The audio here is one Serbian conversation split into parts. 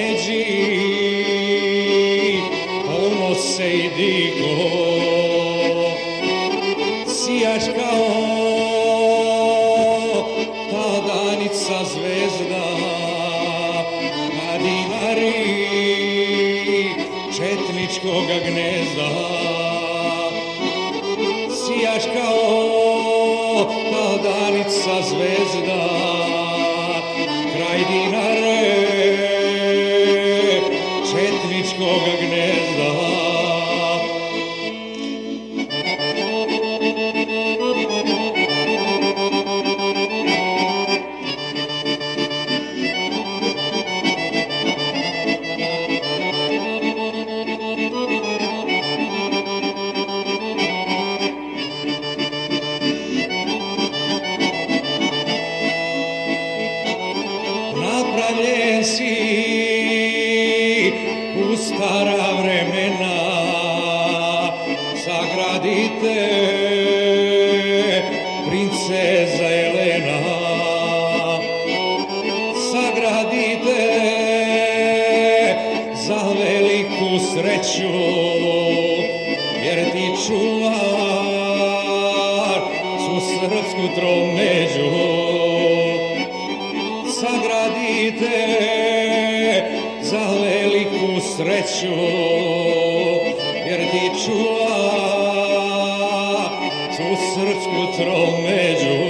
tromeđi, ono se digo, sijaš kao ta danica zvezda na dinari četničkoga gnezda. Sijaš kao ta danica zvezda kraj dinare četničkoga gnezda. napravljen si u stara vremena sagradite princeza Elena. Sagradite za veliku sreću jer ti čuvar su srpsku tromeđu sagradite za sreću, jer ti čuva su srpsku tromeđu.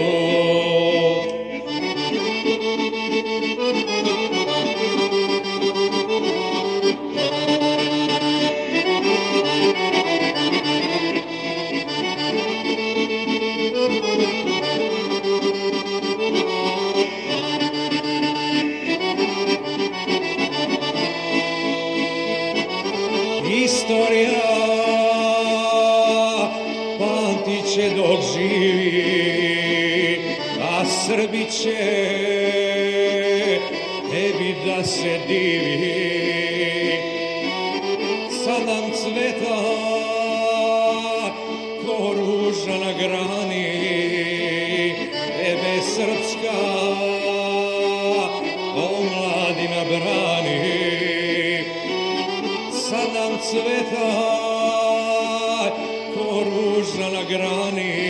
Pamtit će dok živi, a Srbi će tebi da se divi. Sad nam cveta ko ruža na grani, tebe srpska omladina brani sad nam cveta ko ruža na grani